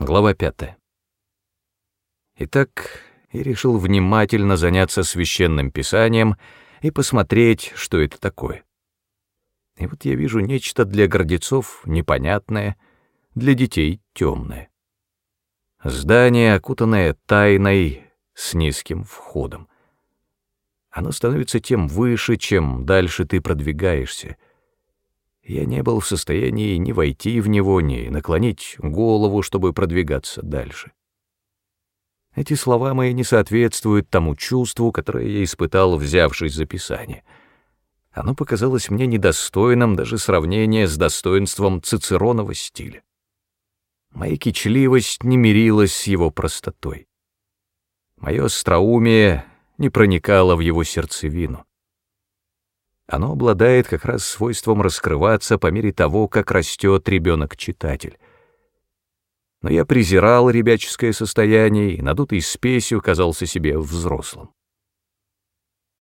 Глава пятая. Итак, я решил внимательно заняться священным писанием и посмотреть, что это такое. И вот я вижу нечто для гордецов непонятное, для детей темное. Здание, окутанное тайной, с низким входом. Оно становится тем выше, чем дальше ты продвигаешься — я не был в состоянии ни войти в него, ни наклонить голову, чтобы продвигаться дальше. Эти слова мои не соответствуют тому чувству, которое я испытал, взявшись за Писание. Оно показалось мне недостойным даже сравнения с достоинством цицеронова стиля. Моя кичливость не мирилась с его простотой. Мое остроумие не проникало в его сердцевину. Оно обладает как раз свойством раскрываться по мере того, как растет ребенок-читатель. Но я презирал ребяческое состояние и, надутый спесью, казался себе взрослым.